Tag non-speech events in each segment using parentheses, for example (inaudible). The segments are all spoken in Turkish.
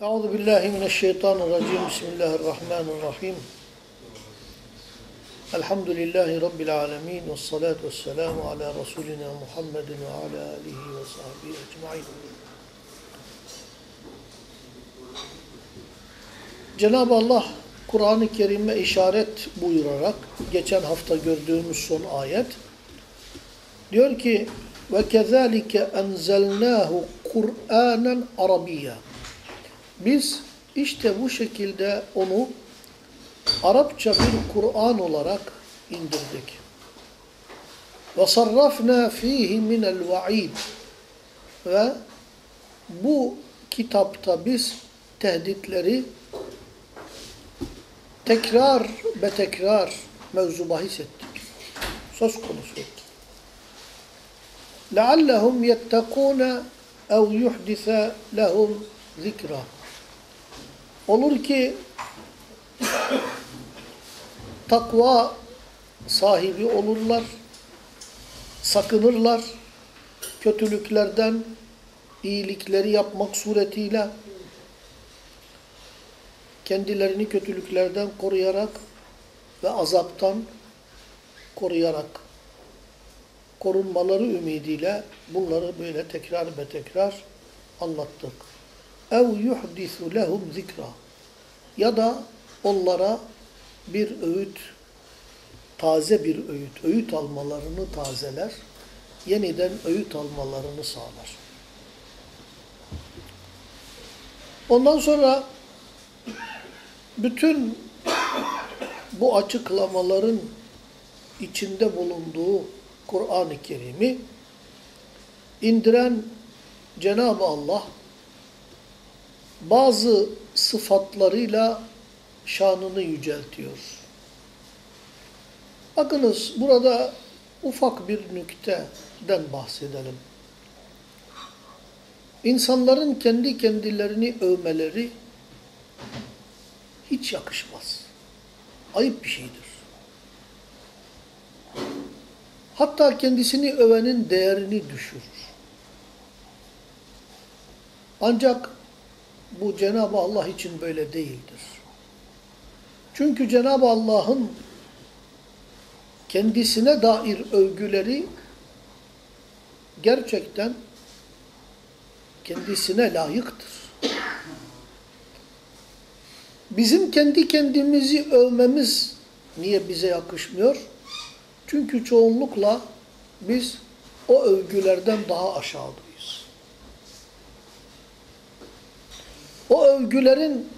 Euzu billahi mineşşeytanirracim. Bismillahirrahmanirrahim. Elhamdülillahi rabbil alamin ve salatu vesselamu ala rasulina Muhammedin ve ala alihi ve sahbihi ecmaîn. Cenab-ı Allah Kur'an-ı Kerim'e işaret buyurarak geçen hafta gördüğümüz son ayet diyor ki ve kezalike enzelnahu Kur'anen Arabiyya. Biz işte bu şekilde onu Arapça bir Kur'an olarak indirdik. Ve sarrafna fihi minel vaid. Ve bu kitapta biz tehditleri tekrar ve tekrar mevzu bahis ettik. Söz konusu ettik. لَعَلَّهُمْ يَتَّقُونَ اَوْ يُحْدِثَ لَهُمْ zikra. Olur ki takva sahibi olurlar, sakınırlar, kötülüklerden iyilikleri yapmak suretiyle kendilerini kötülüklerden koruyarak ve azaptan koruyarak korunmaları ümidiyle bunları böyle tekrar ve tekrar anlattık ev yuhdisu lehum zikra ya da onlara bir öğüt taze bir öğüt, öğüt almalarını tazeler, yeniden öğüt almalarını sağlar. Ondan sonra bütün bu açıklamaların içinde bulunduğu Kur'an-ı Kerim'i indiren Cenab-ı Allah bazı sıfatlarıyla şanını yüceltiyor. Bakınız burada ufak bir nükteden bahsedelim. İnsanların kendi kendilerini övmeleri hiç yakışmaz. Ayıp bir şeydir. Hatta kendisini övenin değerini düşürür. Ancak bu Cenab-ı Allah için böyle değildir. Çünkü Cenab-ı Allah'ın kendisine dair övgüleri gerçekten kendisine layıktır. Bizim kendi kendimizi övmemiz niye bize yakışmıyor? Çünkü çoğunlukla biz o övgülerden daha aşağıdayız. O övgülerin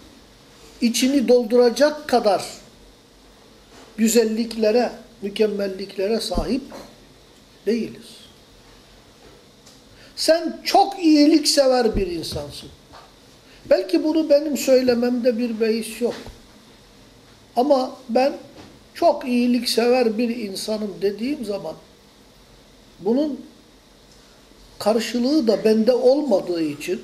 içini dolduracak kadar güzelliklere, mükemmelliklere sahip değiliz. Sen çok iyilik sever bir insansın. Belki bunu benim söylememde bir beis yok. Ama ben çok iyilik sever bir insanım dediğim zaman bunun karşılığı da bende olmadığı için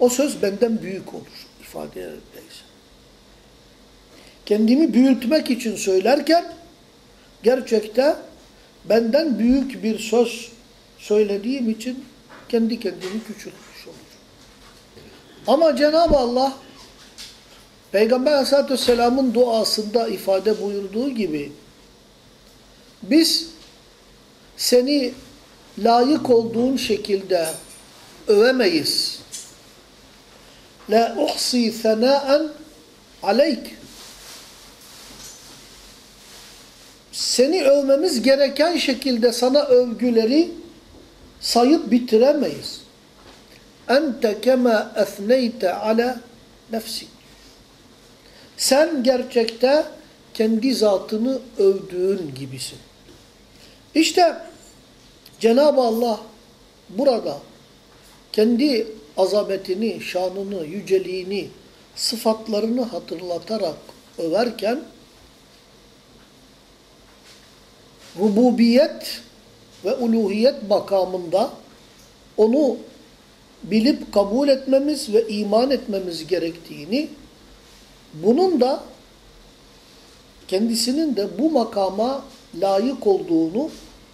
O söz benden büyük olur ifade yerindeyse. Kendimi büyütmek için söylerken gerçekte benden büyük bir söz söylediğim için kendi kendimi küçültmüş olur. Ama Cenab-ı Allah Peygamber Aleyhisselatü Vesselam'ın duasında ifade buyurduğu gibi biz seni layık olduğun şekilde övemeyiz La uhsi senaen aleyk. Seni övmemiz gereken şekilde sana övgüleri sayıp bitiremeyiz. Ente kema ethneyte ala nefsik. Sen gerçekte kendi zatını övdüğün gibisin. İşte Cenab-ı Allah burada kendi azametini, şanını, yüceliğini, sıfatlarını hatırlatarak överken rububiyet ve uluhiyet makamında onu bilip kabul etmemiz ve iman etmemiz gerektiğini, bunun da kendisinin de bu makama layık olduğunu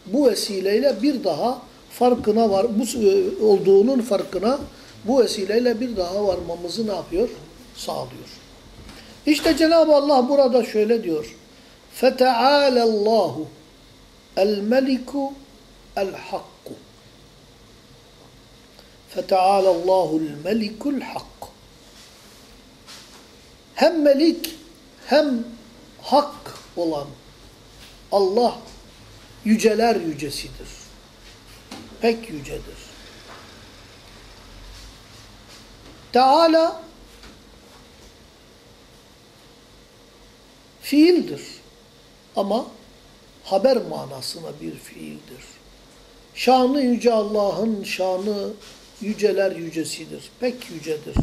bu vesileyle bir daha farkına var, bu e, olduğunun farkına bu vesileyle bir daha varmamızı ne yapıyor? Sağlıyor. İşte Cenab-ı Allah burada şöyle diyor. فَتَعَالَ اللّٰهُ الْمَلِكُ الْحَقُّ فَتَعَالَ اللّٰهُ الْمَلِكُ الْحَقُّ Hem melik hem hak olan Allah yüceler yücesidir. Pek yücedir. Teala fiildir. Ama haber manasına bir fiildir. Şanı yüce Allah'ın şanı yüceler yücesidir. Pek yücedir.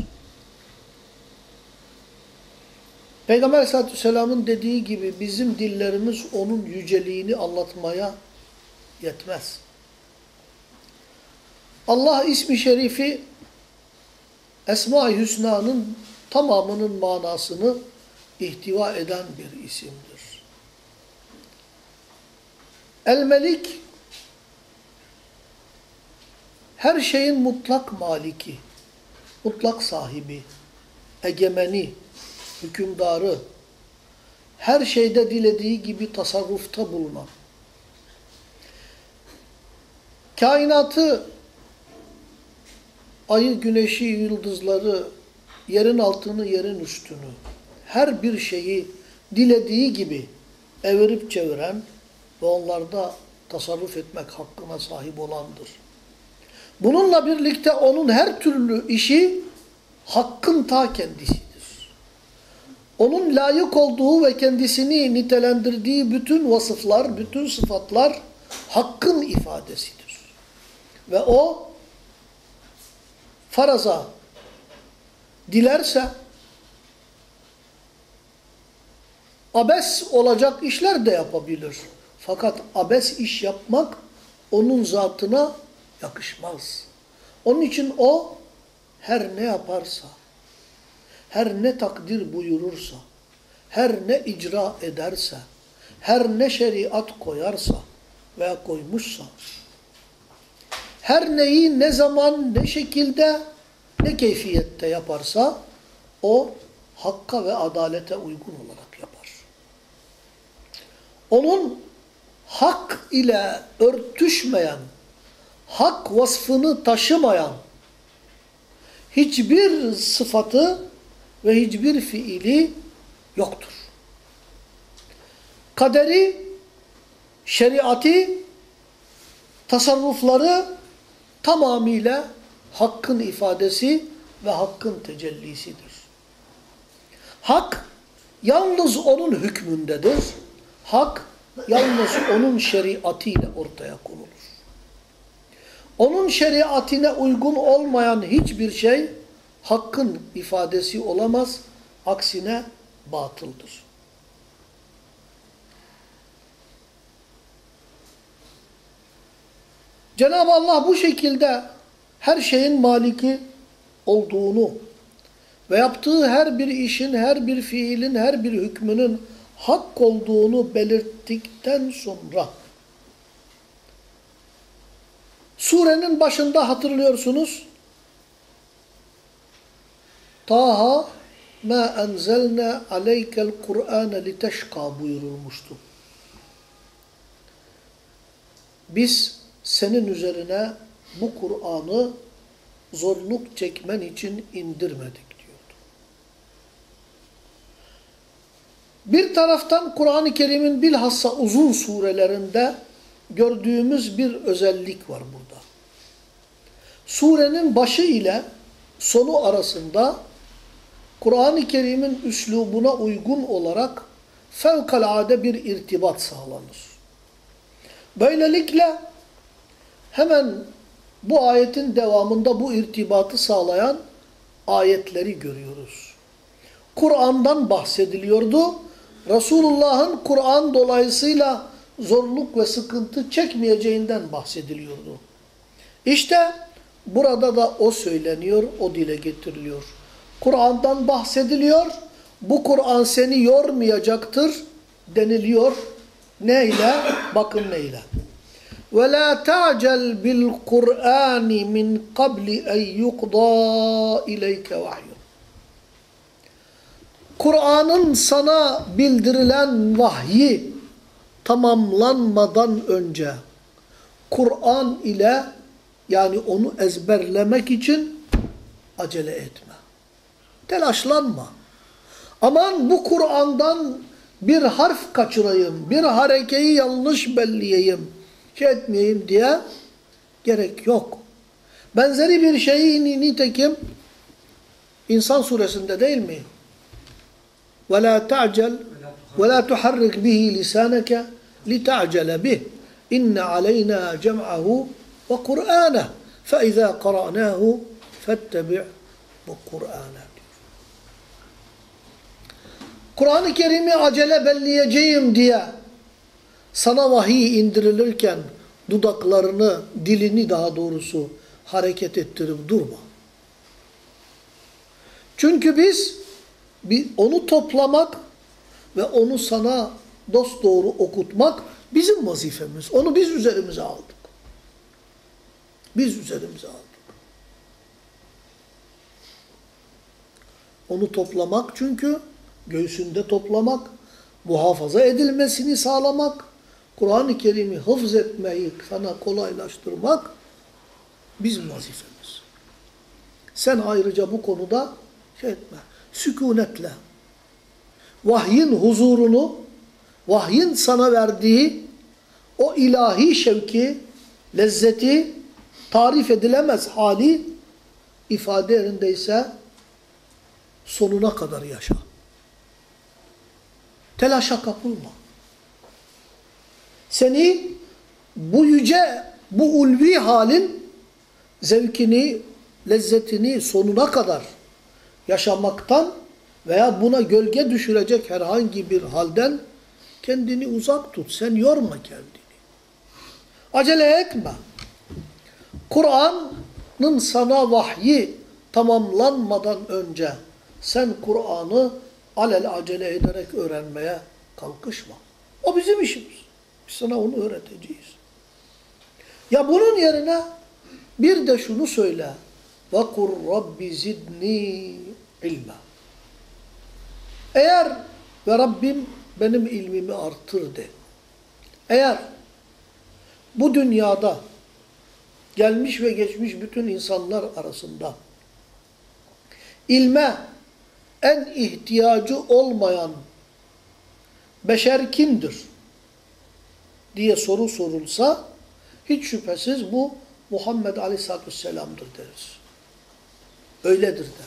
Peygamber aleyhissalatü vesselamın dediği gibi bizim dillerimiz onun yüceliğini anlatmaya yetmez. Allah ismi şerifi Esma-i Hüsna'nın tamamının manasını ihtiva eden bir isimdir. El-Melik her şeyin mutlak maliki, mutlak sahibi, egemeni, hükümdarı, her şeyde dilediği gibi tasarrufta bulunan, kainatı, ayı, güneşi, yıldızları, yerin altını, yerin üstünü, her bir şeyi dilediği gibi evirip çeviren ve onlarda tasarruf etmek hakkına sahip olandır. Bununla birlikte onun her türlü işi hakkın ta kendisidir. Onun layık olduğu ve kendisini nitelendirdiği bütün vasıflar, bütün sıfatlar hakkın ifadesidir. Ve o faraza dilerse abes olacak işler de yapabilir. Fakat abes iş yapmak onun zatına yakışmaz. Onun için o her ne yaparsa, her ne takdir buyurursa, her ne icra ederse, her ne şeriat koyarsa veya koymuşsa, her neyi ne zaman, ne şekilde, ne keyfiyette yaparsa, o hakka ve adalete uygun olarak yapar. Onun hak ile örtüşmeyen, hak vasfını taşımayan hiçbir sıfatı ve hiçbir fiili yoktur. Kaderi, şeriatı, tasarrufları tamamıyla hakkın ifadesi ve hakkın tecellisidir. Hak yalnız onun hükmündedir. Hak yalnız onun şeriatıyla ortaya konulur. Onun şeriatine uygun olmayan hiçbir şey hakkın ifadesi olamaz. Aksine batıldır. Cenab-ı Allah bu şekilde her şeyin maliki olduğunu ve yaptığı her bir işin, her bir fiilin, her bir hükmünün hak olduğunu belirttikten sonra surenin başında hatırlıyorsunuz Taha ma enzelne aleykel Kur'ane liteşka buyurulmuştu. Biz senin üzerine bu Kur'an'ı zorluk çekmen için indirmedik diyordu. Bir taraftan Kur'an-ı Kerim'in bilhassa uzun surelerinde gördüğümüz bir özellik var burada. Surenin başı ile sonu arasında Kur'an-ı Kerim'in üslubuna uygun olarak fevkalade bir irtibat sağlanır. Böylelikle hemen bu ayetin devamında bu irtibatı sağlayan ayetleri görüyoruz. Kur'an'dan bahsediliyordu. Resulullah'ın Kur'an dolayısıyla zorluk ve sıkıntı çekmeyeceğinden bahsediliyordu. İşte burada da o söyleniyor, o dile getiriliyor. Kur'an'dan bahsediliyor. Bu Kur'an seni yormayacaktır deniliyor. Neyle? Bakın neyle. وَلَا تَعْجَلْ بِالْقُرْآنِ مِنْ قَبْلِ اَنْ يُقْضَى اِلَيْكَ وَحْيٌ Kur'an'ın sana bildirilen vahyi tamamlanmadan önce Kur'an ile yani onu ezberlemek için acele etme. Telaşlanma. Aman bu Kur'an'dan bir harf kaçırayım, bir harekeyi yanlış belleyeyim, şey etmeyeyim diye gerek yok. Benzeri bir şeyi nitekim İnsan suresinde değil mi? وَلَا تَعْجَلْ وَلَا تُحَرِّكْ بِهِ لِسَانَكَ لِتَعْجَلَ بِهِ اِنَّ عَلَيْنَا جَمْعَهُ وَقُرْآنَهُ فَاِذَا قَرَأْنَاهُ فَاتَّبِعْ بِقُرْآنَهُ Kur'an-ı Kerim'i acele belleyeceğim diye sana vahiy indirilirken dudaklarını, dilini daha doğrusu hareket ettirip durma. Çünkü biz onu toplamak ve onu sana dosdoğru okutmak bizim vazifemiz. Onu biz üzerimize aldık. Biz üzerimize aldık. Onu toplamak çünkü göğsünde toplamak, muhafaza edilmesini sağlamak, Kur'an-ı Kerim'i hıfz etmeyi sana kolaylaştırmak bizim vazifemiz. Sen ayrıca bu konuda şey etme, sükunetle, vahyin huzurunu, vahyin sana verdiği o ilahi şevki, lezzeti, tarif edilemez hali ifade yerindeyse sonuna kadar yaşa. Telaşa kapılma. Seni bu yüce, bu ulvi halin zevkini, lezzetini sonuna kadar yaşamaktan veya buna gölge düşürecek herhangi bir halden kendini uzak tut. Sen yorma kendini. Acele etme. Kur'an'ın sana vahyi tamamlanmadan önce sen Kur'an'ı alel acele ederek öğrenmeye kalkışma. O bizim işimiz. Biz sana onu öğreteceğiz. Ya bunun yerine bir de şunu söyle. وَقُرْ رَبِّ زِدْنِي ilma. Eğer ve Rabbim benim ilmimi artır de. Eğer bu dünyada gelmiş ve geçmiş bütün insanlar arasında ilme en ihtiyacı olmayan beşer kimdir Diye soru sorulsa hiç şüphesiz bu Muhammed Aleyhisselatü Vesselam'dır deriz. Öyledir de.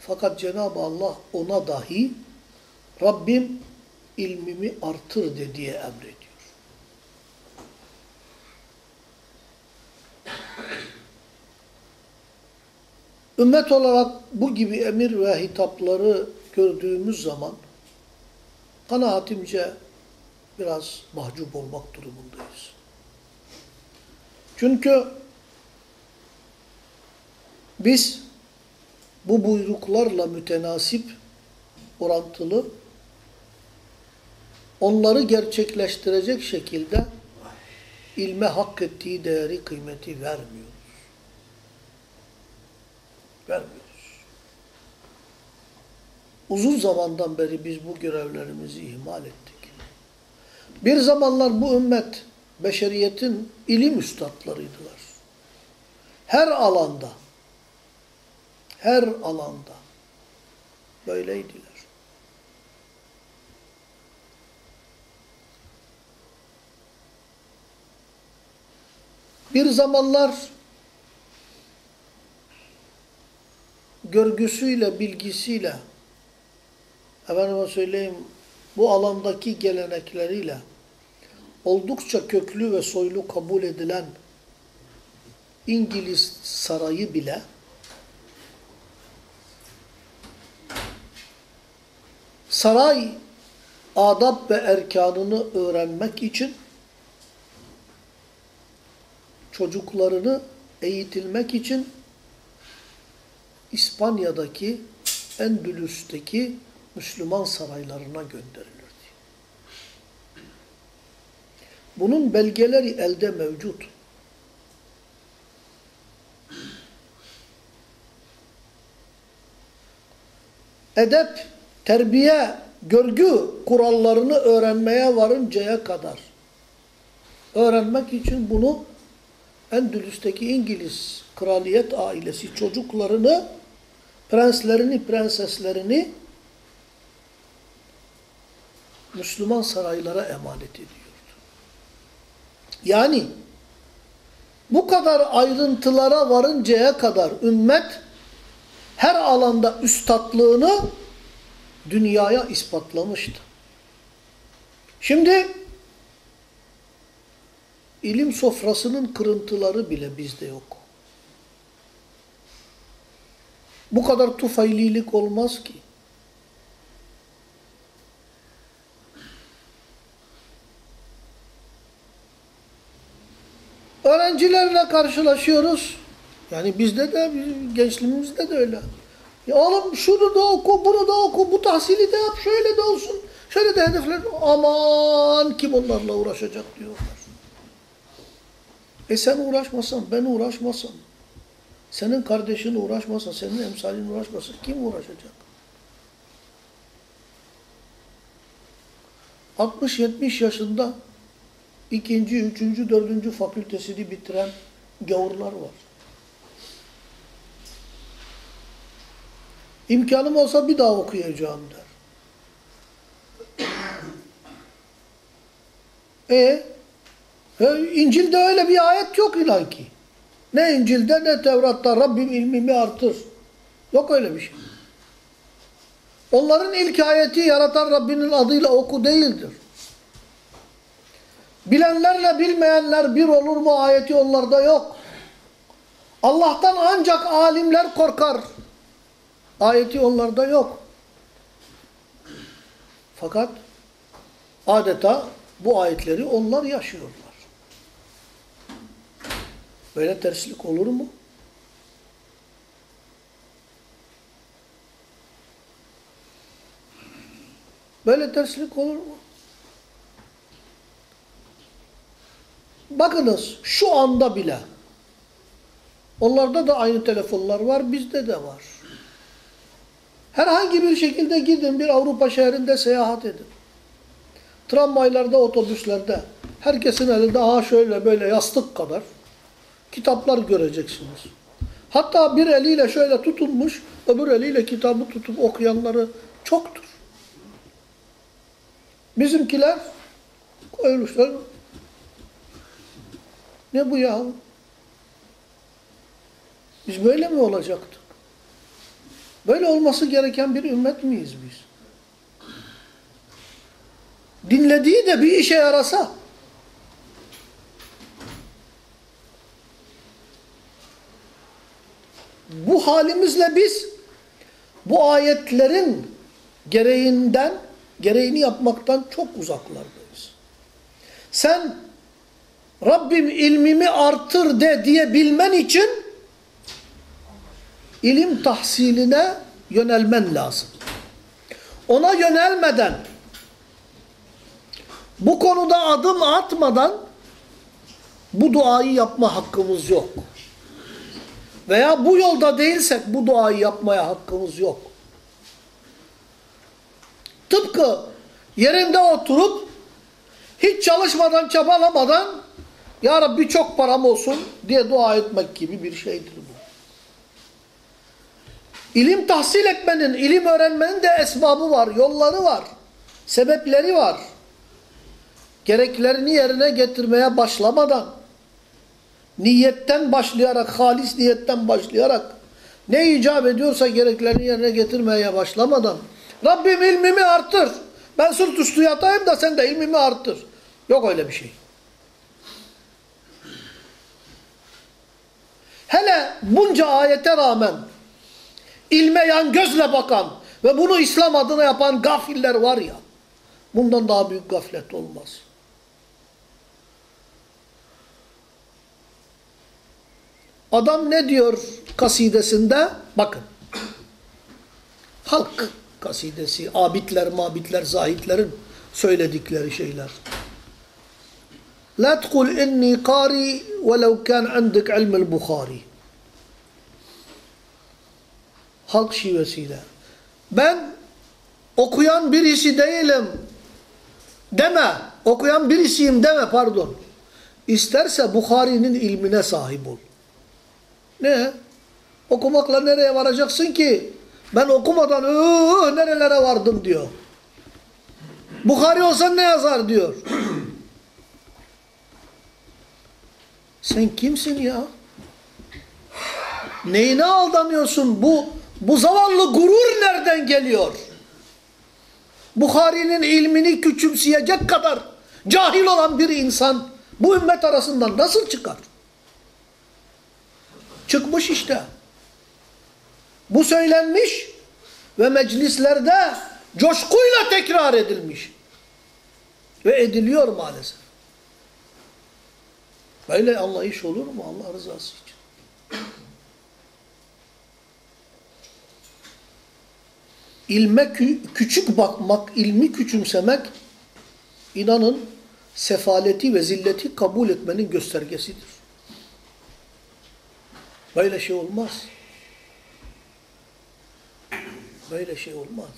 Fakat Cenab-ı Allah ona dahi Rabbim ilmimi artır de diye emrediyor. Ümmet olarak bu gibi emir ve hitapları gördüğümüz zaman kanaatimce biraz mahcup olmak durumundayız. Çünkü biz bu buyruklarla mütenasip, orantılı, onları gerçekleştirecek şekilde ilme hak ettiği değeri, kıymeti vermiyoruz. Vermiyoruz. Uzun zamandan beri biz bu görevlerimizi ihmal ettik. Bir zamanlar bu ümmet beşeriyetin ilim üstadlarıydılar. Her alanda, her alanda böyleydiler. Bir zamanlar görgüsüyle, bilgisiyle, efendime söyleyeyim, bu alandaki gelenekleriyle oldukça köklü ve soylu kabul edilen İngiliz sarayı bile saray adab ve erkanını öğrenmek için çocuklarını eğitilmek için İspanya'daki Bunun belgeleri elde mevcut. Edep, terbiye, görgü kurallarını öğrenmeye varıncaya kadar. Öğrenmek için bunu Endülüs'teki İngiliz kraliyet ailesi çocuklarını, prenslerini, prenseslerini Müslüman saraylara emanet ediyordu. Yani bu kadar ayrıntılara varıncaya kadar ümmet her alanda üstadlığını dünyaya ispatlamıştı. Şimdi ilim sofrasının kırıntıları bile bizde yok. Bu kadar tufaylilik olmaz ki. Öğrencilerle karşılaşıyoruz. Yani bizde de, gençliğimizde de öyle. Ya oğlum şunu da oku, bunu da oku, bu tahsili de yap, şöyle de olsun, şöyle de hedefler. Aman kim onlarla uğraşacak diyorlar. E sen uğraşmasan, ben uğraşmasam, senin kardeşin uğraşmasa, senin emsalin uğraşmasa kim uğraşacak? 60-70 yaşında ikinci, üçüncü, dördüncü fakültesini bitiren gavurlar var. İmkanım olsa bir daha okuyacağım der. (clears throat) E, e İncil'de öyle bir ayet yok ilan ki. Ne İncil'de ne Tevrat'ta Rabbim ilmimi artır. Yok öyle bir şey. Onların ilk ayeti yaratan Rabbinin adıyla oku değildir. Bilenlerle bilmeyenler bir olur mu ayeti onlarda yok. Allah'tan ancak alimler korkar. Ayeti onlarda yok. Fakat adeta bu ayetleri onlar yaşıyorlar. Böyle terslik olur mu? Böyle terslik olur mu? Bakınız şu anda bile onlarda da aynı telefonlar var, bizde de var. Herhangi bir şekilde gidin bir Avrupa şehrinde seyahat edin. Tramvaylarda, otobüslerde herkesin elinde aha şöyle böyle yastık kadar kitaplar göreceksiniz. Hatta bir eliyle şöyle tutunmuş, öbür eliyle kitabı tutup okuyanları çoktur. Bizimkiler koymuşlar. Ne bu ya? Biz böyle mi olacaktık? Böyle olması gereken bir ümmet miyiz biz? Dinlediği de bir işe yarasa. Bu halimizle biz bu ayetlerin gereğinden, gereğini yapmaktan çok uzaklardayız. Sen Rabbim ilmimi artır de diyebilmen için ilim tahsiline yönelmen lazım. Ona yönelmeden, bu konuda adım atmadan bu duayı yapma hakkımız yok. Veya bu yolda değilsek bu duayı yapmaya hakkımız yok. Tıpkı yerinde oturup hiç çalışmadan, çabalamadan Ya Rabbi çok param olsun diye dua etmek gibi bir şeydir bu. İlim tahsil etmenin, ilim öğrenmenin de esbabı var, yolları var, sebepleri var. Gereklerini yerine getirmeye başlamadan, niyetten başlayarak, halis niyetten başlayarak, ne icap ediyorsa gereklerini yerine getirmeye başlamadan, Rabbim ilmimi artır, ben sırt üstü yatayım da sen de ilmimi artır. Yok öyle bir şey. Hele bunca ayete rağmen ilme yan gözle bakan ve bunu İslam adına yapan gafiller var ya, bundan daha büyük gaflet olmaz. Adam ne diyor kasidesinde? Bakın. Halk kasidesi, abidler, mabitler, zahitlerin söyledikleri şeyler. La tkul inni kari velev kan indik ilmil Bukhari. Halk şivesiyle. Ben okuyan birisi değilim deme. Okuyan birisiyim deme pardon. İsterse Bukhari'nin ilmine sahip ol. Ne? Okumakla nereye varacaksın ki? Ben okumadan ıı, nerelere vardım diyor. Bukhari olsan ne yazar diyor. Sen kimsin ya? Neyine aldanıyorsun? Bu bu zavallı gurur nereden geliyor? Bukhari'nin ilmini küçümseyecek kadar cahil olan bir insan bu ümmet arasından nasıl çıkar? Çıkmış işte. Bu söylenmiş ve meclislerde coşkuyla tekrar edilmiş. Ve ediliyor maalesef. Böyle anlayış olur mu Allah rızası için? İlme kü küçük bakmak, ilmi küçümsemek inanın sefaleti ve zilleti kabul etmenin göstergesidir. Böyle şey olmaz. Böyle şey olmaz.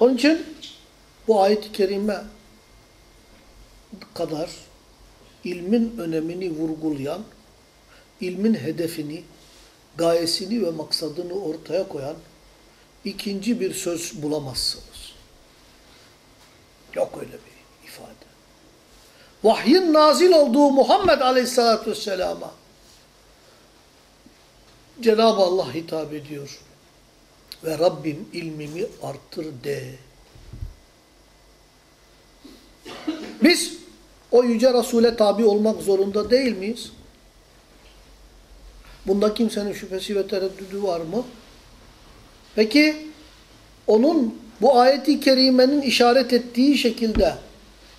Onun için bu ayet-i kerime kadar ilmin önemini vurgulayan, ilmin hedefini, gayesini ve maksadını ortaya koyan ikinci bir söz bulamazsınız. Yok öyle bir ifade. Vahyin nazil olduğu Muhammed Aleyhisselatü Vesselam'a Cenab-ı Allah hitap ediyor. Ve Rabbim ilmimi arttır de. Biz o yüce Resul'e tabi olmak zorunda değil miyiz? Bunda kimsenin şüphesi ve tereddüdü var mı? Peki onun bu ayeti kerimenin işaret ettiği şekilde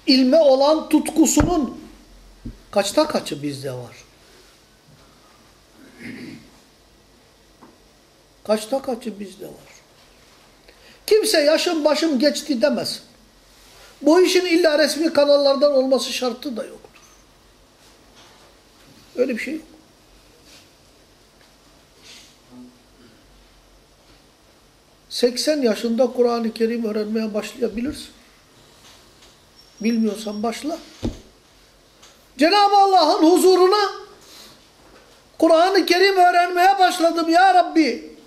ilme olan tutkusunun kaçta kaçı bizde var? Kaçta kaçı bizde var? Kimse yaşım başım geçti demez. Bu işin illa resmi kanallardan olması şartı da yoktur. Öyle bir şey yok. Seksen yaşında Kur'an-ı Kerim öğrenmeye başlayabilirsin. Bilmiyorsan başla. Cenab-ı Allah'ın huzuruna Kur'an-ı Kerim öğrenmeye başladım ya Rabbi.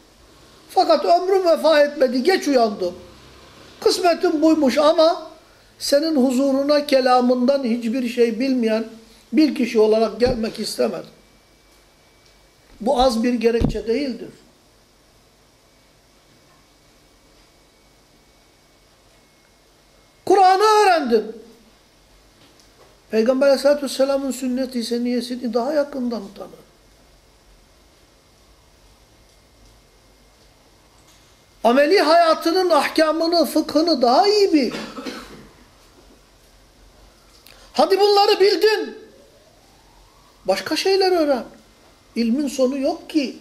Fakat ömrüm vefa etmedi, geç uyandım. Kısmetim buymuş ama senin huzuruna kelamından hiçbir şey bilmeyen bir kişi olarak gelmek istemedim. Bu az bir gerekçe değildir. Kur'an'ı öğrendin. Peygamber aleyhissalatü vesselamın sünneti seniyesini daha yakından tanı. Ameli hayatının ahkamını, fıkhını daha iyi bil. Hadi bunları bildin. Başka şeyler öğren. İlmin sonu yok ki.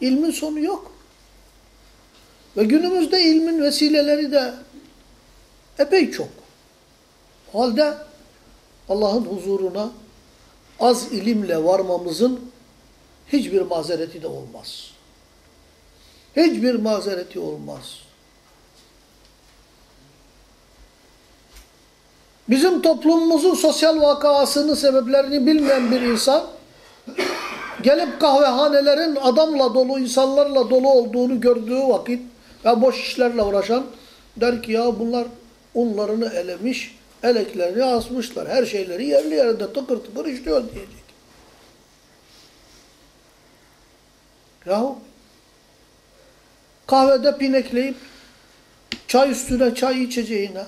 İlmin sonu yok. Ve günümüzde ilmin vesileleri de epey çok. O halde Allah'ın huzuruna az ilimle varmamızın hiçbir mazereti de olmaz. Hiçbir mazereti olmaz. Bizim toplumumuzun sosyal vakasını, sebeplerini bilmeyen bir insan gelip kahvehanelerin adamla dolu, insanlarla dolu olduğunu gördüğü vakit ve boş işlerle uğraşan der ki ya bunlar unlarını elemiş, eleklerini asmışlar. Her şeyleri yerli yerinde tıkır tıkır işliyor diyecek. Yahu kahvede pinekleyip çay üstüne çay içeceğine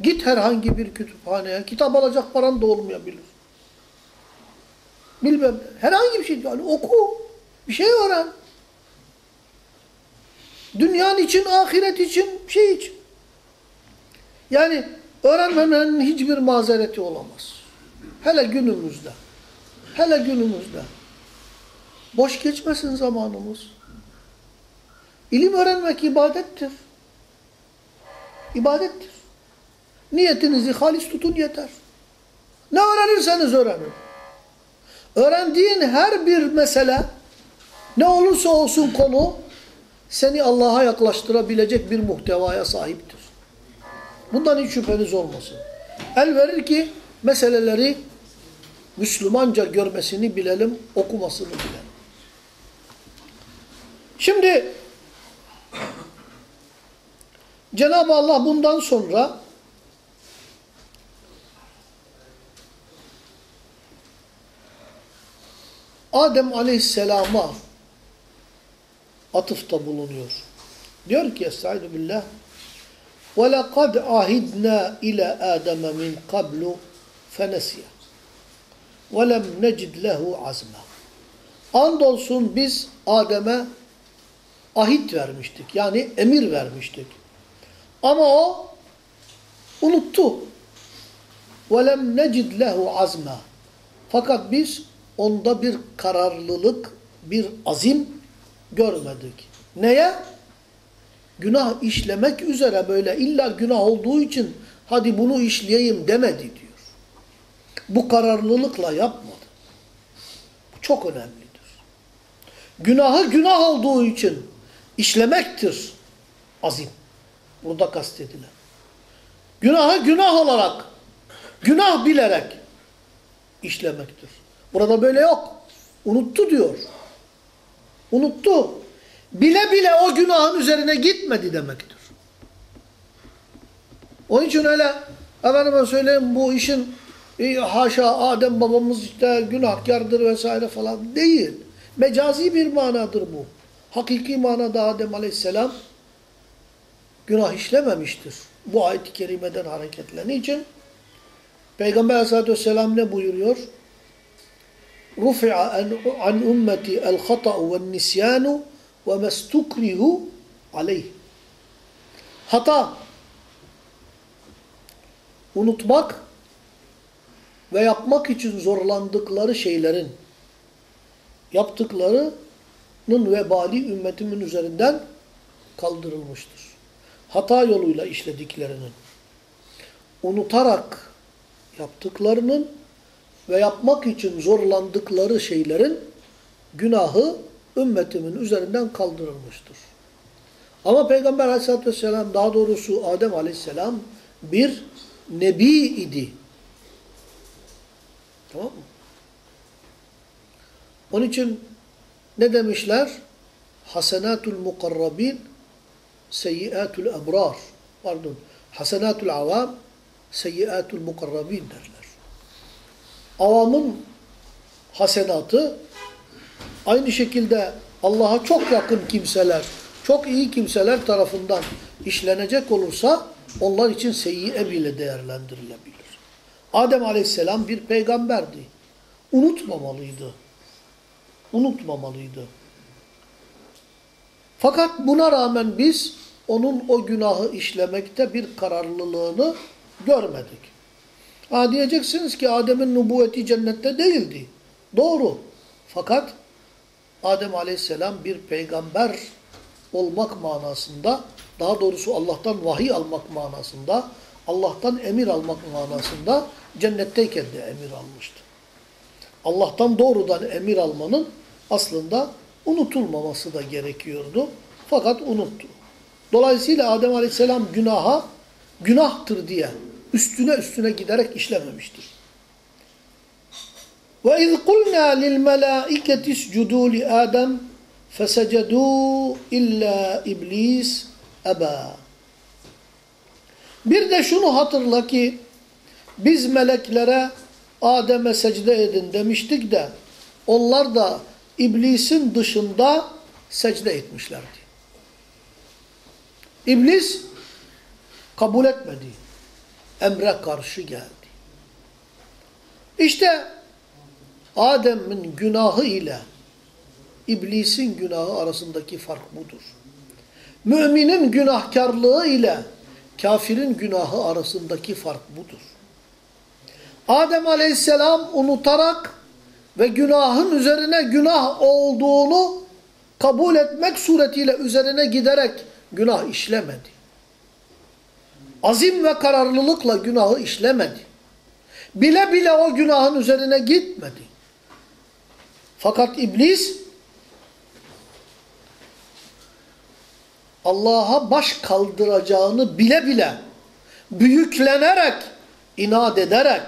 git herhangi bir kütüphaneye. Kitap alacak paran da olmayabilir. Bilmem. Herhangi bir şey. Yani oku. Bir şey öğren. Dünyan için, ahiret için, şey için. Yani öğrenmemenin hiçbir mazereti olamaz. Hele günümüzde. Hele günümüzde. Boş geçmesin zamanımız. İlim öğrenmek ibadettir. İbadettir. Niyetinizi halis tutun yeter. Ne öğrenirseniz öğrenin. Öğrendiğin her bir mesele ne olursa olsun konu seni Allah'a yaklaştırabilecek bir muhtevaya sahiptir. Bundan hiç şüpheniz olmasın. El verir ki meseleleri Müslümanca görmesini bilelim, okumasını bilelim. Şimdi Cenab-ı Allah bundan sonra Adem Aleyhisselam'a atıfta bulunuyor. Diyor ki Estaizu billah وَلَقَدْ عَهِدْنَا إِلَى آدَمَ مِنْ قَبْلُ فَنَسِيَ وَلَمْ نَجِدْ لَهُ عَزْمًا Andolsun biz Adem'e ahit vermiştik. Yani emir vermiştik. Ama o unuttu. وَلَمْ نَجِدْ لَهُ عَزْمًا Fakat biz onda bir kararlılık, bir azim görmedik. Neye? Günah işlemek üzere böyle illa günah olduğu için hadi bunu işleyeyim demedi diyor. Bu kararlılıkla yapmadı. Bu çok önemlidir. Günahı günah olduğu için işlemektir azim. Burada kastedilen. Günahı günah olarak, günah bilerek işlemektir. Burada böyle yok. Unuttu diyor. Unuttu. Bile bile o günahın üzerine gitmedi demektir. Onun için öyle efendime söyleyeyim bu işin e, haşa Adem babamız işte günahkardır vesaire falan değil. Mecazi bir manadır bu. Hakiki manada Adem aleyhisselam günah işlememiştir. Bu ayet-i kerimeden hareketle. Niçin? Peygamber aleyhissalatü vesselam ne buyuruyor? رفع عن أمتي الخطأ والنسيان وما استكره عليه Hata, unutmak ve yapmak için zorlandıkları şeylerin yaptıklarının vebali ümmetimin üzerinden kaldırılmıştır. Hata yoluyla işlediklerinin, unutarak yaptıklarının ve yapmak için zorlandıkları şeylerin günahı ümmetimin üzerinden kaldırılmıştır. Ama Peygamber aleyhissalatü vesselam daha doğrusu Adem aleyhisselam bir nebi idi. Tamam mı? Onun için ne demişler? Hasenatul mukarrabin seyyiatul ebrar. Pardon. Hasenatul avam seyyiatul mukarrabin derler avamın hasenatı aynı şekilde Allah'a çok yakın kimseler, çok iyi kimseler tarafından işlenecek olursa onlar için seyyiye bile değerlendirilebilir. Adem aleyhisselam bir peygamberdi. Unutmamalıydı. Unutmamalıydı. Fakat buna rağmen biz onun o günahı işlemekte bir kararlılığını görmedik. Ha diyeceksiniz ki Adem'in nübüvveti cennette değildi. Doğru. Fakat Adem aleyhisselam bir peygamber olmak manasında, daha doğrusu Allah'tan vahiy almak manasında, Allah'tan emir almak manasında cennetteyken de emir almıştı. Allah'tan doğrudan emir almanın aslında unutulmaması da gerekiyordu. Fakat unuttu. Dolayısıyla Adem aleyhisselam günaha, günahtır diye üstüne üstüne giderek işlememiştir. Ve iz kulna lil melaiketi iscudu li Adem fesecedu illa iblis eba. Bir de şunu hatırla ki biz meleklere Adem'e secde edin demiştik de onlar da iblisin dışında secde etmişlerdi. İblis kabul etmedi emre karşı geldi. İşte Adem'in günahı ile iblisin günahı arasındaki fark budur. Müminin günahkarlığı ile kafirin günahı arasındaki fark budur. Adem aleyhisselam unutarak ve günahın üzerine günah olduğunu kabul etmek suretiyle üzerine giderek günah işlemedi. Azim ve kararlılıkla günahı işlemedi. Bile bile o günahın üzerine gitmedi. Fakat iblis Allah'a baş kaldıracağını bile bile büyüklenerek, inat ederek,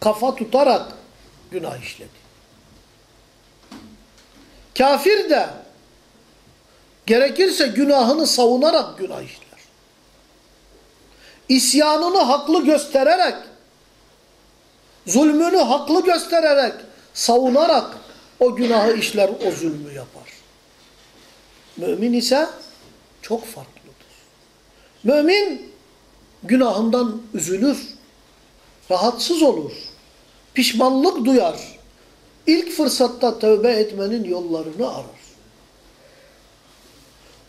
kafa tutarak günah işledi. Kafir de gerekirse günahını savunarak günah işler. İsyanını haklı göstererek, zulmünü haklı göstererek, savunarak o günahı işler, o zulmü yapar. Mümin ise çok farklıdır. Mümin günahından üzülür, rahatsız olur, pişmanlık duyar, ilk fırsatta tövbe etmenin yollarını arar.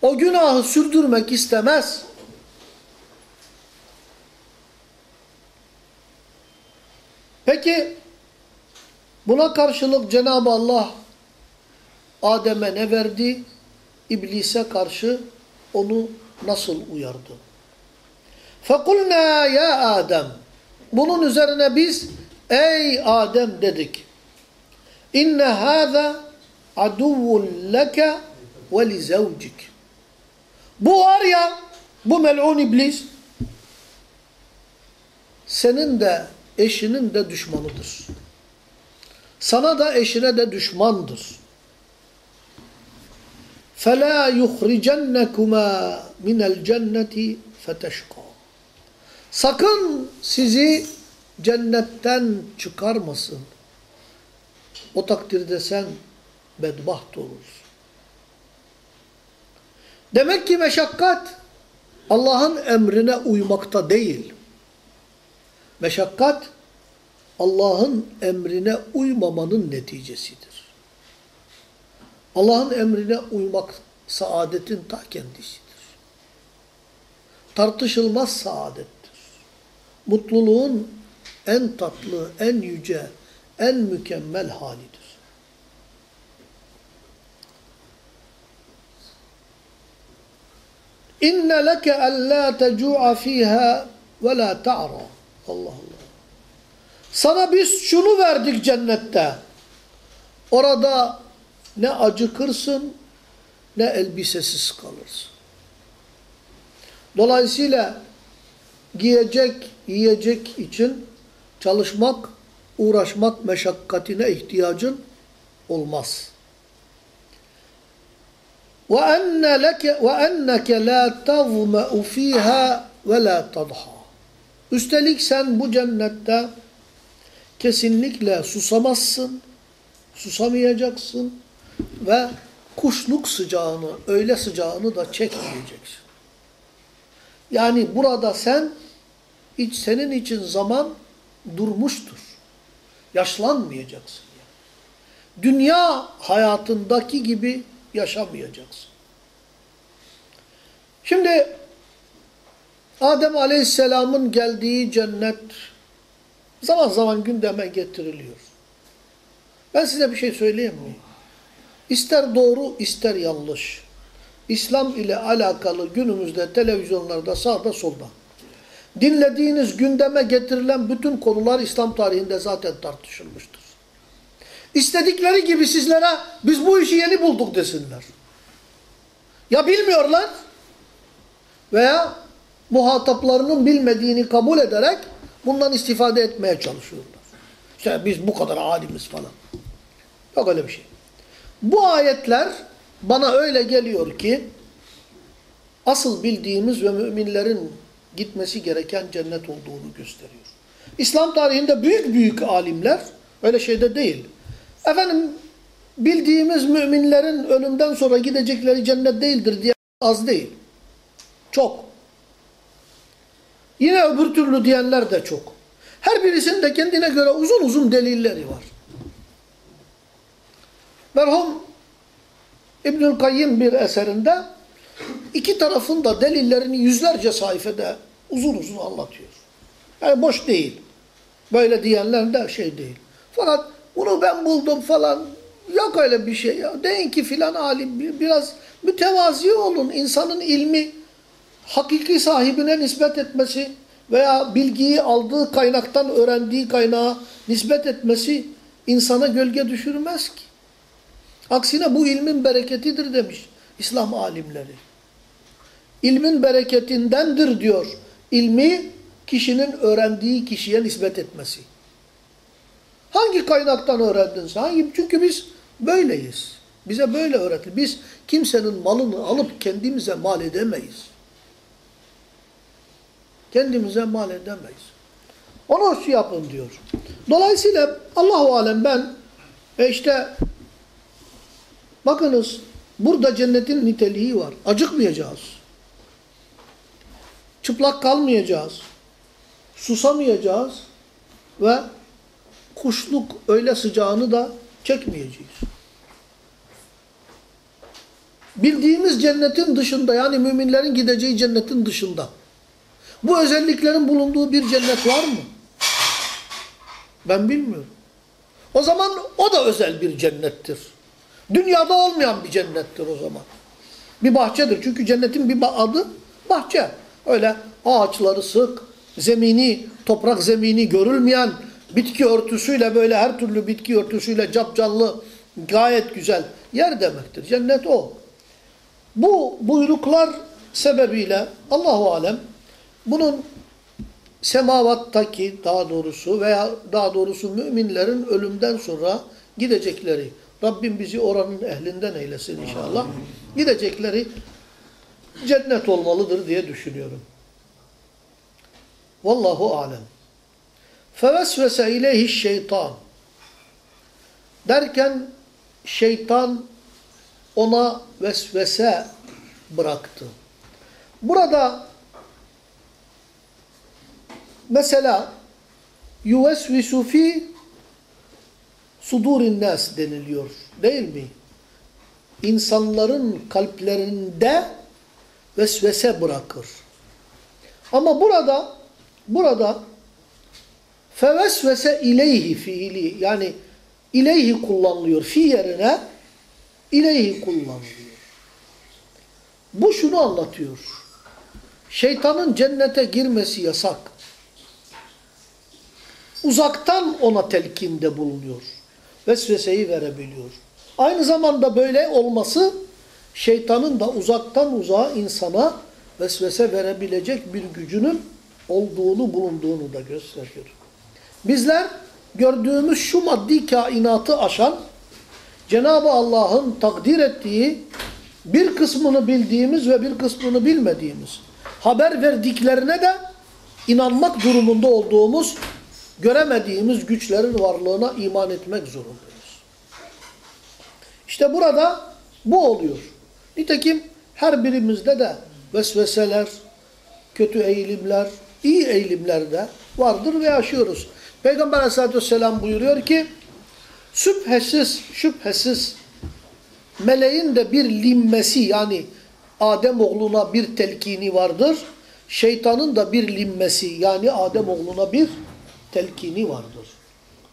O günahı sürdürmek istemez. Peki buna karşılık Cenab-ı Allah Adem'e ne verdi? İblise karşı onu nasıl uyardı? فَقُلْنَا ya Adem Bunun üzerine biz ey Adem dedik. İnne hâzâ aduvvun leke ve li zevcik. Bu var ya, bu mel'un iblis, senin de eşinin de düşmanıdır. Sana da eşine de düşmandır. فَلَا يُخْرِجَنَّكُمَا مِنَ الْجَنَّةِ فَتَشْقَى Sakın sizi cennetten çıkarmasın. O takdirde sen bedbaht olursun. Demek ki meşakkat Allah'ın emrine uymakta değil. Meşakkat Allah'ın emrine uymamanın neticesidir. Allah'ın emrine uymak saadetin ta kendisidir. Tartışılmaz saadettir. Mutluluğun en tatlı, en yüce, en mükemmel halidir. İnne leke allâ tecu'a fîhâ ve lâ ta'ra. Allah Allah. Sana biz şunu verdik cennette. Orada ne acıkırsın ne elbisesiz kalırsın. Dolayısıyla giyecek, yiyecek için çalışmak, uğraşmak meşakkatine ihtiyacın olmaz. وَاَنَّ لَكَ وَاَنَّكَ لَا تَظْمَأُ ف۪يهَا وَلَا تَضْحَى Üstelik sen bu cennette kesinlikle susamazsın, susamayacaksın ve kuşluk sıcağını, öğle sıcağını da çekmeyeceksin. Yani burada sen, hiç senin için zaman durmuştur. Yaşlanmayacaksın. Yani. Dünya hayatındaki gibi yaşamayacaksın. Şimdi Adem Aleyhisselam'ın geldiği cennet zaman zaman gündeme getiriliyor. Ben size bir şey söyleyeyim mi? İster doğru ister yanlış. İslam ile alakalı günümüzde televizyonlarda sağda solda dinlediğiniz gündeme getirilen bütün konular İslam tarihinde zaten tartışılmıştır. İstedikleri gibi sizlere biz bu işi yeni bulduk desinler. Ya bilmiyorlar veya muhataplarının bilmediğini kabul ederek bundan istifade etmeye çalışıyorlar. İşte biz bu kadar alimiz falan. Yok öyle bir şey. Bu ayetler bana öyle geliyor ki asıl bildiğimiz ve müminlerin gitmesi gereken cennet olduğunu gösteriyor. İslam tarihinde büyük büyük alimler öyle şeyde değil. Efendim bildiğimiz müminlerin ölümden sonra gidecekleri cennet değildir diye az değil. Çok. Yine öbür türlü diyenler de çok. Her birisinin de kendine göre uzun uzun delilleri var. Merhum İbnül Kayyim bir eserinde iki tarafın da delillerini yüzlerce sayfede uzun uzun anlatıyor. Yani boş değil. Böyle diyenler de şey değil. Fakat bunu ben buldum falan yok öyle bir şey ya. Deyin ki filan alim biraz mütevazi olun. İnsanın ilmi hakiki sahibine nispet etmesi veya bilgiyi aldığı kaynaktan öğrendiği kaynağa nispet etmesi insana gölge düşürmez ki. Aksine bu ilmin bereketidir demiş İslam alimleri. İlmin bereketindendir diyor. İlmi kişinin öğrendiği kişiye nispet etmesi. Hangi kaynaktan öğrendin sen? Hangi? Çünkü biz böyleyiz. Bize böyle öğretildi. Biz kimsenin malını alıp kendimize mal edemeyiz. Kendimize mal edemeyiz. Onu şey yapın diyor. Dolayısıyla Allahu alem ben e işte bakınız burada cennetin niteliği var. Acıkmayacağız. Çıplak kalmayacağız. Susamayacağız ve kuşluk öyle sıcağını da çekmeyeceğiz. Bildiğimiz cennetin dışında yani müminlerin gideceği cennetin dışında bu özelliklerin bulunduğu bir cennet var mı? Ben bilmiyorum. O zaman o da özel bir cennettir. Dünyada olmayan bir cennettir o zaman. Bir bahçedir. Çünkü cennetin bir adı bahçe. Öyle ağaçları sık, zemini, toprak zemini görülmeyen, bitki örtüsüyle böyle her türlü bitki örtüsüyle capcanlı, gayet güzel yer demektir. Cennet o. Bu buyruklar sebebiyle Allahu alem bunun semavattaki daha doğrusu veya daha doğrusu müminlerin ölümden sonra gidecekleri Rabbim bizi oranın ehlinden eylesin inşallah. Gidecekleri cennet olmalıdır diye düşünüyorum. Vallahu alem. Fevesvese ileyhi şeytan. Derken şeytan ona vesvese bıraktı. Burada mesela yuvesvisu fi sudurin nas deniliyor. Değil mi? İnsanların kalplerinde vesvese bırakır. Ama burada burada fevesvese ileyhi fiili yani ileyhi kullanılıyor. Fi yerine ileyhi kullanılıyor. Bu şunu anlatıyor. Şeytanın cennete girmesi yasak. Uzaktan ona telkinde bulunuyor. Vesveseyi verebiliyor. Aynı zamanda böyle olması şeytanın da uzaktan uzağa insana vesvese verebilecek bir gücünün olduğunu bulunduğunu da gösteriyor. Bizler gördüğümüz şu maddi kainatı aşan Cenab-ı Allah'ın takdir ettiği bir kısmını bildiğimiz ve bir kısmını bilmediğimiz haber verdiklerine de inanmak durumunda olduğumuz göremediğimiz güçlerin varlığına iman etmek zorundayız. İşte burada bu oluyor. Nitekim her birimizde de vesveseler, kötü eğilimler, iyi eğilimler de vardır ve yaşıyoruz. Peygamber aleyhissalatü vesselam buyuruyor ki şüphesiz, şüphesiz meleğin de bir limmesi yani Adem oğluna bir telkini vardır. Şeytanın da bir limmesi yani Adem oğluna bir telkini vardır.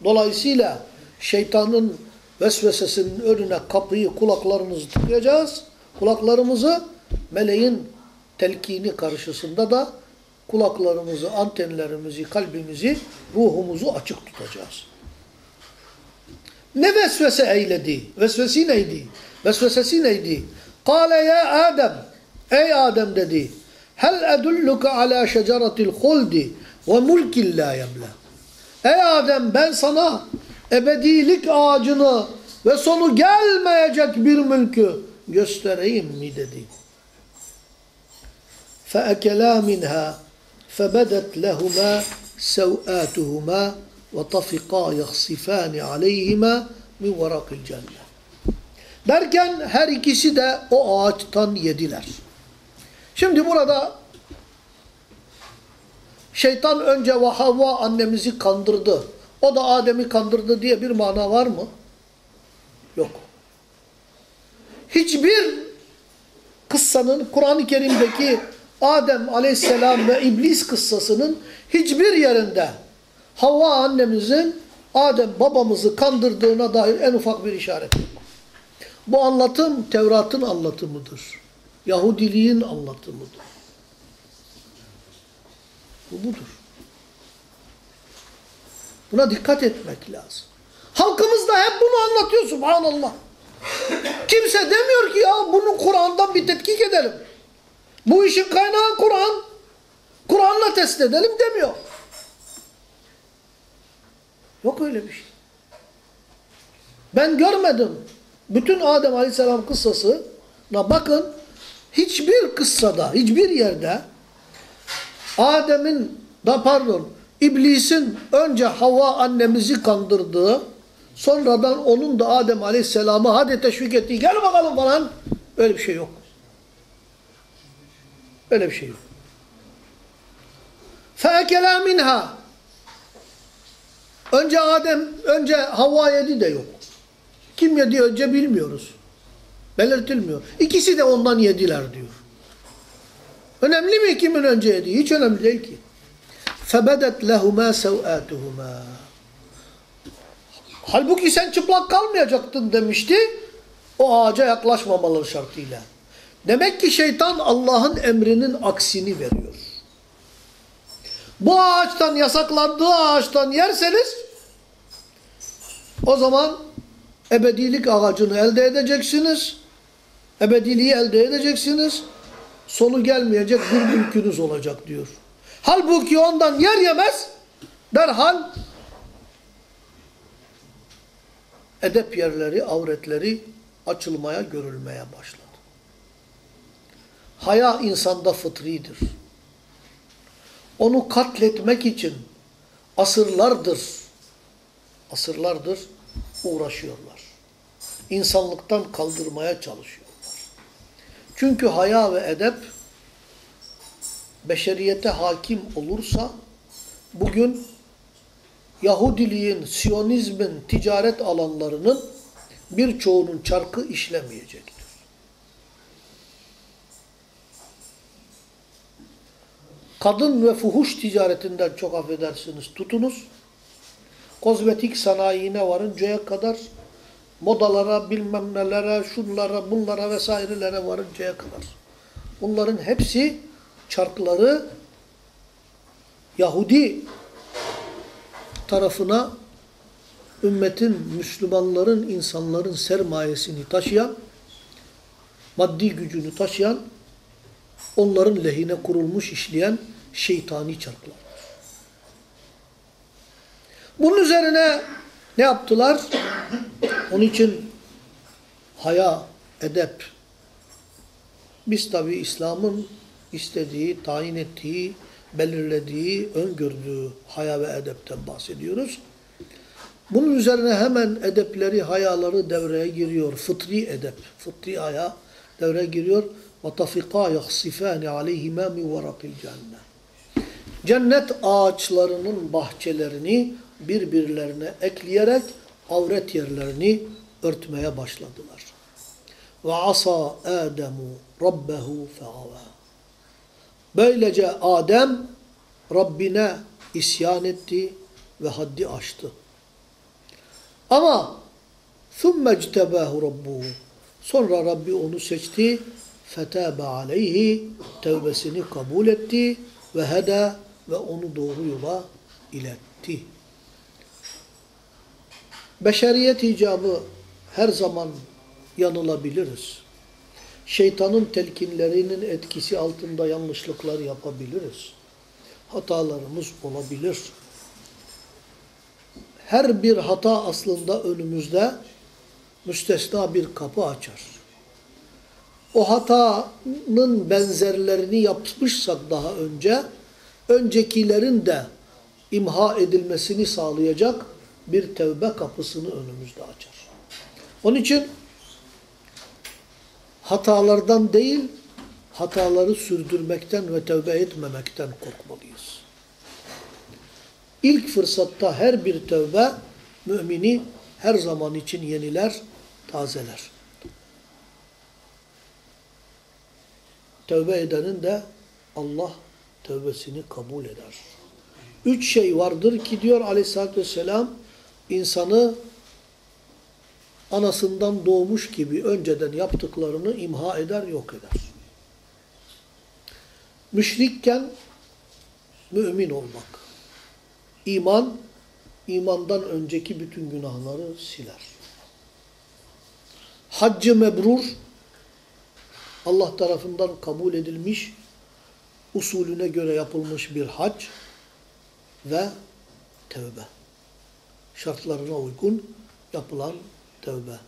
Dolayısıyla şeytanın vesvesesinin önüne kapıyı kulaklarımızı tıkayacağız. Kulaklarımızı meleğin telkini karşısında da kulaklarımızı, antenlerimizi, kalbimizi, ruhumuzu açık tutacağız. Ne vesvese eyledi? Vesvesi neydi? Vesvesesi neydi? Kale ya Adem. Ey Adem dedi. Hel edulluka ala şeceratil huldi ve mulkin la yemla. Ey Adem ben sana ebedilik ağacını ve sonu gelmeyecek bir mülkü göstereyim mi dedi. فَأَكَلَا مِنْهَا فَبَدَتْ لَهُمَا سَوْآتُهُمَا وَطَفِقَا يَخْصِفَانِ عَلَيْهِمَا مِنْ وَرَقِ الْجَنَّةِ Derken her ikisi de o ağaçtan yediler. Şimdi burada şeytan önce ve Havva annemizi kandırdı. O da Adem'i kandırdı diye bir mana var mı? Yok. Hiçbir kıssanın Kur'an-ı Kerim'deki Adem aleyhisselam ve iblis kıssasının hiçbir yerinde Havva annemizin Adem babamızı kandırdığına dair en ufak bir işaret yok. Bu anlatım Tevrat'ın anlatımıdır. Yahudiliğin anlatımıdır. Bu budur. Buna dikkat etmek lazım. Halkımız da hep bunu anlatıyor subhanallah. Kimse demiyor ki ya bunu Kur'an'dan bir tetkik edelim. Bu işin kaynağı Kur'an. Kur'an'la test edelim demiyor. Yok öyle bir şey. Ben görmedim. Bütün Adem Aleyhisselam kıssasına bakın hiçbir kıssada, hiçbir yerde Adem'in da pardon İblisin önce Havva annemizi kandırdığı sonradan onun da Adem Aleyhisselam'ı hadi teşvik ettiği gel bakalım falan öyle bir şey yok. Öyle bir şey yok. فَاَكَلَا minha. Önce Adem, önce Havva yedi de yok. Kim yedi önce bilmiyoruz. Belirtilmiyor. İkisi de ondan yediler diyor. Önemli mi kimin önce yediği? Hiç önemli değil ki. فَبَدَتْ لَهُمَا سَوْآتُهُمَا Halbuki sen çıplak kalmayacaktın demişti. O ağaca yaklaşmamaları şartıyla. Demek ki şeytan Allah'ın emrinin aksini veriyor. Bu ağaçtan yasaklandığı ağaçtan yerseniz o zaman ebedilik ağacını elde edeceksiniz. Ebediliği elde edeceksiniz. Sonu gelmeyecek bir mülkünüz olacak diyor. Halbuki ondan yer yemez derhal edep yerleri, avretleri açılmaya, görülmeye başladı. Haya insanda fıtridir. Onu katletmek için asırlardır, asırlardır uğraşıyorlar. İnsanlıktan kaldırmaya çalışıyorlar. Çünkü haya ve edep beşeriyete hakim olursa bugün Yahudiliğin, Siyonizmin ticaret alanlarının birçoğunun çarkı işlemeyecektir. Kadın ve fuhuş ticaretinden çok affedersiniz tutunuz. Kozmetik sanayine varıncaya kadar modalara, bilmem nelere, şunlara, bunlara vesairelere varıncaya kadar. Bunların hepsi çarkları Yahudi tarafına ümmetin, Müslümanların, insanların sermayesini taşıyan, maddi gücünü taşıyan, onların lehine kurulmuş işleyen şeytani çarklar. Bunun üzerine ne yaptılar? Onun için haya, edep. Biz tabi İslam'ın istediği, tayin ettiği, belirlediği, öngördüğü haya ve edepten bahsediyoruz. Bunun üzerine hemen edepleri, hayaları devreye giriyor. Fıtri edep, fıtri haya devreye giriyor. وَتَفِقَا يَخْصِفَانِ عَلَيْهِمَا مِنْ وَرَقِ الْجَنَّةِ Cennet ağaçlarının bahçelerini birbirlerine ekleyerek avret yerlerini örtmeye başladılar. Ve asa Ademu Rabbehu feava. Böylece Adem Rabbine isyan etti ve haddi aştı. Ama ثُمَّ اجْتَبَاهُ رَبُّهُ Sonra Rabbi onu seçti. فَتَابَ عَلَيْهِ Tevbesini kabul etti ve heda ve onu doğru yola iletti. Beşeriyet icabı her zaman yanılabiliriz. Şeytanın telkinlerinin etkisi altında yanlışlıklar yapabiliriz. Hatalarımız olabilir. Her bir hata aslında önümüzde müstesna bir kapı açar. O hatanın benzerlerini yapmışsak daha önce, öncekilerin de imha edilmesini sağlayacak bir tevbe kapısını önümüzde açar. Onun için hatalardan değil, hataları sürdürmekten ve tevbe etmemekten korkmalıyız. İlk fırsatta her bir tevbe mümini her zaman için yeniler, tazeler. Tevbe edenin de Allah tevbesini kabul eder. Üç şey vardır ki diyor aleyhissalatü vesselam insanı anasından doğmuş gibi önceden yaptıklarını imha eder, yok eder. Müşrikken mümin olmak. İman, imandan önceki bütün günahları siler. Haccı mebrur, Allah tarafından kabul edilmiş, usulüne göre yapılmış bir hac ve tevbe. Şartlarına uygun yapılan tevbe.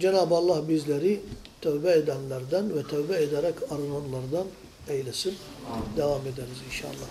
Cenab-ı Allah bizleri tövbe edenlerden ve tövbe ederek arınanlardan eylesin. Devam ederiz inşallah.